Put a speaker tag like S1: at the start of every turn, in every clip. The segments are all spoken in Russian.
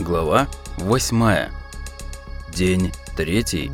S1: Глава 8. День третий.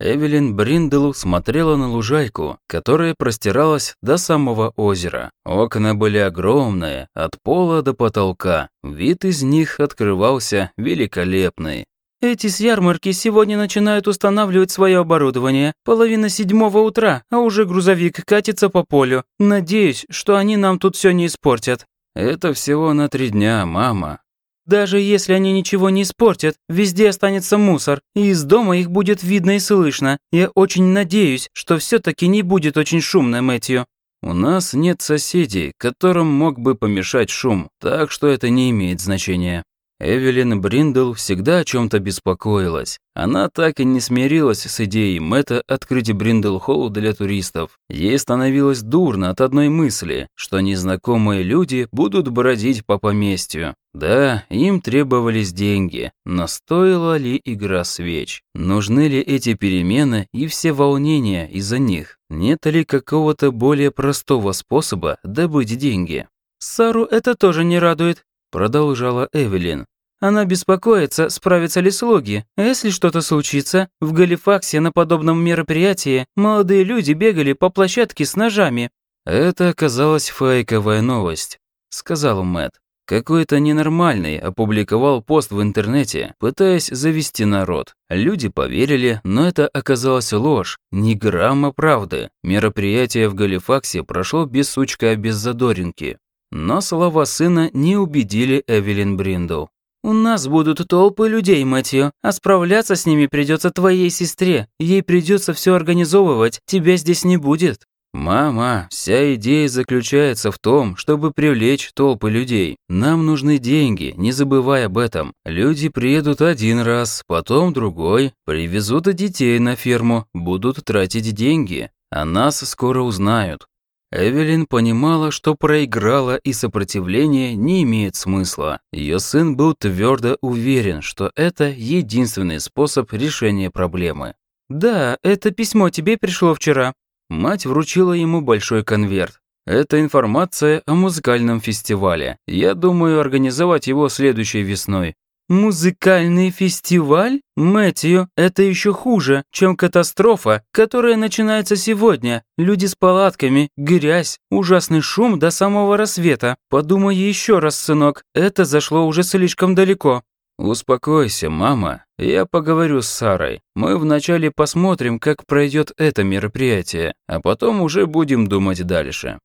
S1: Эвелин Бриндл смотрела на лужайку, которая простиралась до самого озера. Окна были огромные, от пола до потолка. Вид из них открывался великолепный.
S2: Эти с ярмарки сегодня начинают устанавливать свое оборудование. Половина седьмого утра, а уже грузовик катится по полю. Надеюсь, что они нам тут все не испортят.
S1: Это всего на три дня, мама.
S2: Даже если они ничего не испортят, везде останется мусор, и из дома их будет видно и слышно. Я очень надеюсь, что все-таки не будет очень шумно, Мэтью.
S1: У нас нет соседей, которым мог бы помешать шум, так что это не имеет значения. Эвелин Бриндл всегда о чем-то беспокоилась. Она так и не смирилась с идеей Мэтта открыть Бриндл-холл для туристов. Ей становилось дурно от одной мысли, что незнакомые люди будут бродить по поместью. Да, им требовались деньги, но стоила ли игра свеч? Нужны ли эти перемены и все волнения из-за них? Нет ли какого-то более простого способа добыть деньги?
S2: Сару это тоже не радует,
S1: Продолжала Эвелин.
S2: Она беспокоится, справятся ли слуги. А если что-то случится, в Галифаксе на подобном мероприятии молодые люди бегали по площадке с ножами.
S1: Это оказалась фейковая новость, сказал Мэтт. Какой-то ненормальный опубликовал пост в интернете, пытаясь завести народ. Люди поверили, но это оказалась ложь, ни грамма правды. Мероприятие в Галифаксе прошло без сучка, без задоринки. Но слова сына не убедили Эвелин Бриндл.
S2: «У нас будут толпы людей, Мэтью, а справляться с ними придется твоей сестре. Ей придется все организовывать, тебя здесь не будет».
S1: «Мама, вся идея заключается в том, чтобы привлечь толпы людей. Нам нужны деньги, не забывай об этом. Люди приедут один раз, потом другой, привезут детей на ферму, будут тратить деньги, а нас скоро узнают. Эвелин понимала, что проиграла и сопротивление не имеет смысла. Ее сын был твердо уверен, что это единственный способ решения проблемы.
S2: «Да, это письмо тебе пришло вчера».
S1: Мать вручила ему большой конверт. Это информация о музыкальном фестивале. Я думаю организовать его следующей весной.
S2: Музыкальный фестиваль? Мэтью, это еще хуже, чем катастрофа, которая начинается сегодня. Люди с палатками, грязь, ужасный шум до самого рассвета. Подумай еще раз, сынок, это зашло уже слишком далеко.
S1: Успокойся, мама. Я поговорю с Сарой. Мы вначале посмотрим, как пройдет это мероприятие, а потом уже будем думать дальше.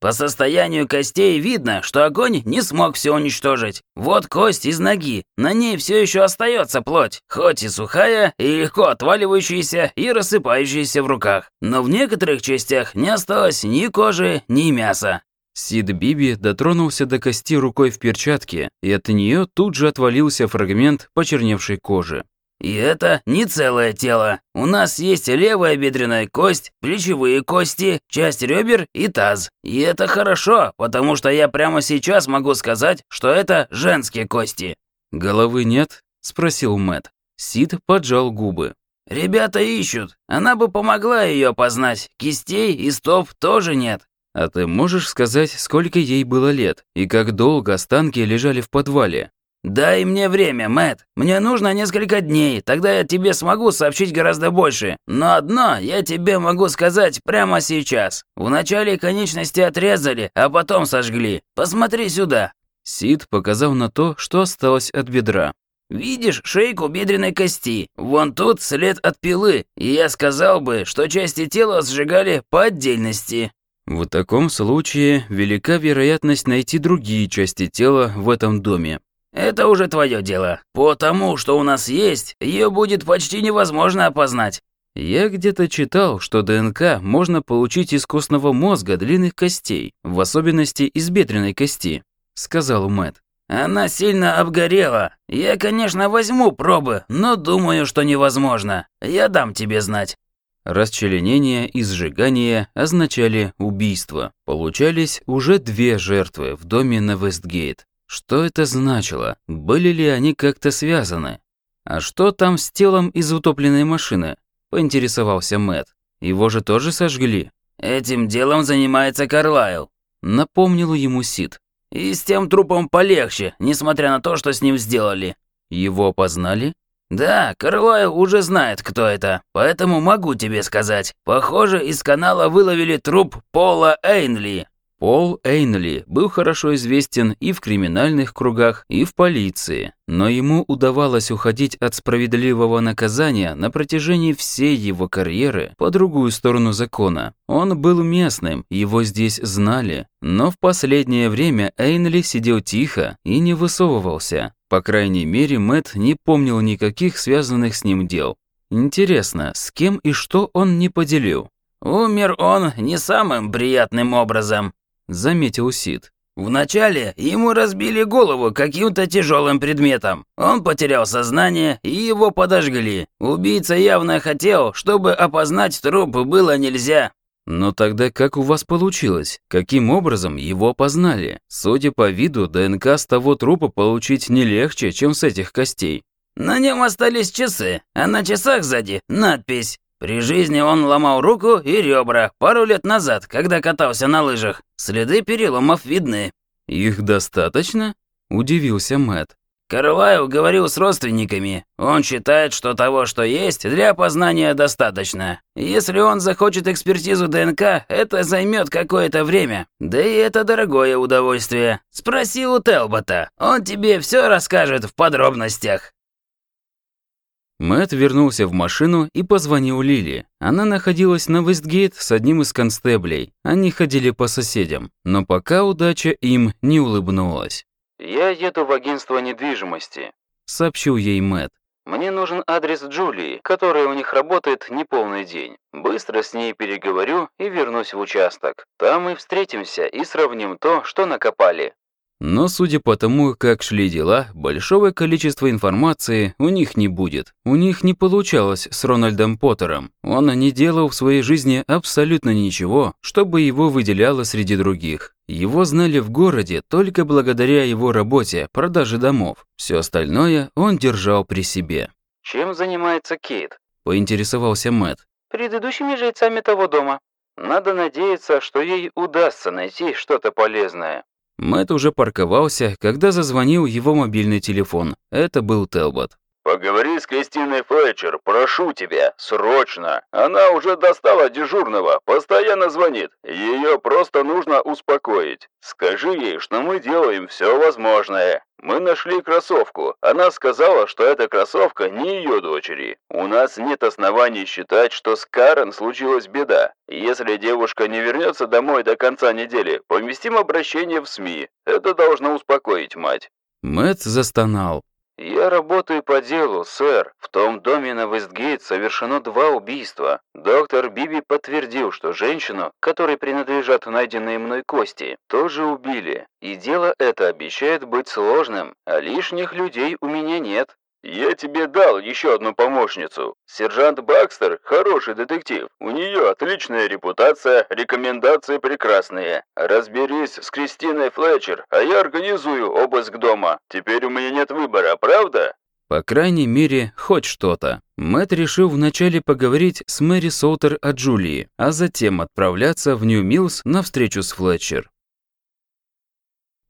S3: По состоянию костей видно, что огонь не смог все уничтожить. Вот кость из ноги, на ней все еще остается плоть, хоть и сухая, и легко отваливающаяся и рассыпающаяся в руках. Но в некоторых частях не осталось ни кожи, ни мяса.
S1: Сид Биби дотронулся до кости рукой в перчатке, и от нее тут же отвалился фрагмент почерневшей кожи.
S3: И это не целое тело. У нас есть левая бедренная кость, плечевые кости, часть ребер и таз. И это хорошо, потому что я прямо сейчас могу сказать, что это женские кости.
S1: Головы нет? спросил Мэт. Сид поджал губы.
S3: Ребята ищут. Она бы помогла ее опознать. Кистей и стоп тоже нет.
S1: А ты можешь сказать, сколько ей было лет и как долго останки лежали в подвале?
S3: «Дай мне время, Мэт. Мне нужно несколько дней, тогда я тебе смогу сообщить гораздо больше. Но одно я тебе могу сказать прямо сейчас. Вначале конечности отрезали, а потом сожгли. Посмотри сюда».
S1: Сид показал на то, что осталось от бедра.
S3: «Видишь шейку бедренной кости? Вон тут след от пилы, и я сказал бы, что части тела сжигали по отдельности».
S1: В таком случае велика вероятность найти другие части тела в этом доме.
S3: Это уже твое дело. По тому, что у нас есть, ее будет почти невозможно опознать.
S1: Я где-то читал, что ДНК можно получить из костного мозга длинных костей, в особенности из бедренной кости, сказал Мэт.
S3: Она сильно обгорела. Я, конечно, возьму пробы, но думаю, что невозможно. Я дам тебе знать.
S1: Расчленение и сжигание означали убийство. Получались уже две жертвы в доме на Вестгейт. Что это значило? Были ли они как-то связаны? А что там с телом из утопленной машины? Поинтересовался Мэт. Его же тоже сожгли.
S3: Этим делом занимается Карлайл.
S1: Напомнил ему Сид.
S3: И с тем трупом полегче, несмотря на то, что с ним сделали».
S1: «Его опознали?»
S3: «Да, Карлайл уже знает, кто это, поэтому могу тебе сказать. Похоже, из канала выловили труп Пола Эйнли».
S1: Пол Эйнли был хорошо известен и в криминальных кругах, и в полиции, но ему удавалось уходить от справедливого наказания на протяжении всей его карьеры по другую сторону закона. Он был местным, его здесь знали, но в последнее время Эйнли сидел тихо и не высовывался. По крайней мере, Мэт не помнил никаких связанных с ним дел. Интересно, с кем и что он не поделил?
S3: «Умер он не самым приятным образом»,
S1: заметил Сид.
S3: Вначале ему разбили голову каким-то тяжелым предметом. Он потерял сознание и его подожгли. Убийца явно хотел, чтобы опознать труп было нельзя.
S1: Но тогда как у вас получилось? Каким образом его опознали? Судя по виду, ДНК с того трупа получить не легче, чем с этих костей.
S3: На нем остались часы, а на часах сзади надпись при жизни он ломал руку и ребра пару лет назад, когда катался на лыжах. Следы переломов видны».
S1: «Их достаточно?» – удивился Мэт.
S3: Карлайл говорил с родственниками. Он считает, что того, что есть, для опознания достаточно. Если он захочет экспертизу ДНК, это займет какое-то время. Да и это дорогое удовольствие. Спроси у Телбота. Он тебе все расскажет в подробностях.
S1: Мэт вернулся в машину и позвонил Лили. Она находилась на Вестгейт с одним из констеблей. Они ходили по соседям, но пока удача им не улыбнулась.
S2: «Я еду в агентство недвижимости», — сообщил ей Мэт. «Мне нужен адрес Джулии, которая у них работает неполный день. Быстро с ней переговорю и вернусь в участок. Там мы встретимся и сравним то, что накопали.
S1: Но судя по тому, как шли дела, большого количества информации у них не будет. У них не получалось с Рональдом Поттером. Он не делал в своей жизни абсолютно ничего, чтобы его выделяло среди других. Его знали в городе только благодаря его работе, продаже домов. Все остальное он держал при себе.
S2: «Чем занимается Кейт?»
S1: – поинтересовался Мэтт.
S2: «Предыдущими жильцами того дома. Надо надеяться, что ей удастся найти что-то полезное.
S1: Мэт уже парковался, когда зазвонил его мобильный телефон. Это был Телбот.
S4: «Поговори с Кристиной Флетчер, прошу тебя, срочно. Она уже достала дежурного, постоянно звонит. Ее просто нужно успокоить. Скажи ей, что мы делаем все возможное. Мы нашли кроссовку. Она сказала, что эта кроссовка не ее дочери. У нас нет оснований считать, что с Карен случилась беда. Если девушка не вернется домой до конца недели, поместим обращение в СМИ. Это должно успокоить мать».
S1: Мэтт застонал.
S2: «Я работаю по делу, сэр. В том доме на Вестгейт совершено два убийства. Доктор Биби подтвердил, что женщину, которой принадлежат найденные мной кости, тоже убили. И дело это обещает быть сложным, а лишних людей у меня нет.
S4: «Я тебе дал еще одну помощницу. Сержант Бакстер – хороший детектив. У нее отличная репутация, рекомендации прекрасные. Разберись с Кристиной Флетчер, а я организую обыск дома. Теперь у меня нет выбора, правда?»
S1: По крайней мере, хоть что-то. Мэтт решил вначале поговорить с Мэри Солтер о Джулии, а затем отправляться в Нью-Миллс на встречу с Флетчер.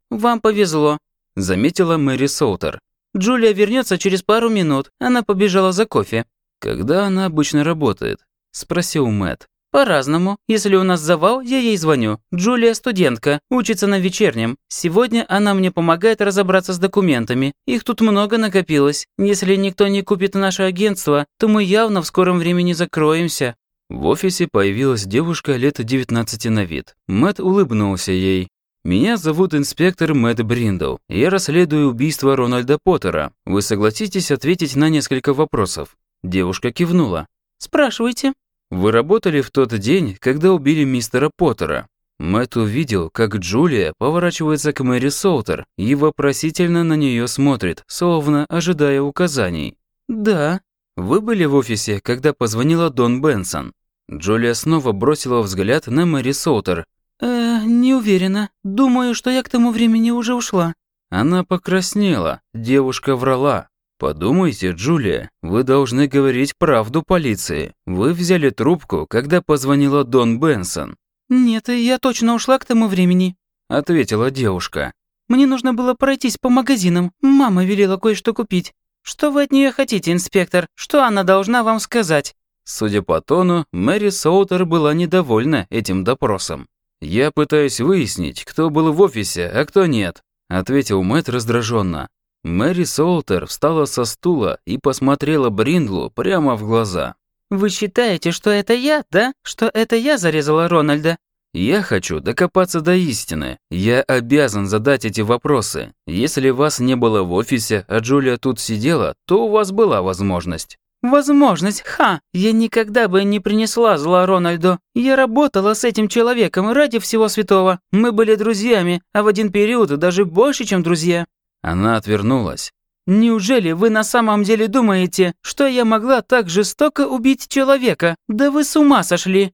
S5: «Вам повезло», – заметила Мэри Солтер. Джулия вернется через пару минут. Она побежала за кофе».
S1: «Когда она обычно работает?» – спросил Мэт.
S5: «По-разному. Если у нас завал, я ей звоню. Джулия студентка, учится на вечернем. Сегодня она мне помогает разобраться с документами. Их тут много накопилось. Если никто не купит наше агентство, то мы явно в скором времени закроемся».
S1: В офисе появилась девушка лет 19 на вид. Мэт улыбнулся ей. Меня зовут инспектор Мэтт Бриндл. Я расследую убийство Рональда Поттера. Вы согласитесь ответить на несколько вопросов?» Девушка кивнула.
S5: «Спрашивайте».
S1: «Вы работали в тот день, когда убили мистера Поттера?» Мэтт увидел, как Джулия поворачивается к Мэри Солтер и вопросительно на нее смотрит, словно ожидая указаний.
S5: «Да».
S1: «Вы были в офисе, когда позвонила Дон Бенсон?» Джулия снова бросила взгляд на Мэри Солтер,
S5: «Э, не уверена. Думаю, что я к тому времени уже ушла».
S1: Она покраснела. Девушка врала. «Подумайте, Джулия, вы должны говорить правду полиции. Вы взяли трубку, когда позвонила Дон Бенсон».
S5: «Нет, я точно ушла к тому времени», —
S1: ответила девушка.
S5: Мне нужно было пройтись по магазинам. Мама велела кое-что купить. Что вы от нее хотите, инспектор? Что она должна вам сказать?»
S1: Судя по тону, Мэри Соутер была недовольна этим допросом. «Я пытаюсь выяснить, кто был в офисе, а кто нет», – ответил Мэтт раздраженно. Мэри Соутер встала со стула и посмотрела Бриндлу прямо в глаза.
S5: «Вы считаете, что это я, да? Что это я зарезала Рональда?»
S1: «Я хочу докопаться до истины. Я обязан задать эти вопросы. Если вас не было в офисе, а Джулия тут сидела, то у вас была возможность.
S5: «Возможность, ха! Я никогда бы не принесла зла Рональду. Я работала с этим человеком ради всего святого. Мы были друзьями, а в один период даже больше, чем друзья».
S1: Она отвернулась.
S5: «Неужели вы на самом деле думаете, что я могла так жестоко убить человека? Да вы с ума сошли!»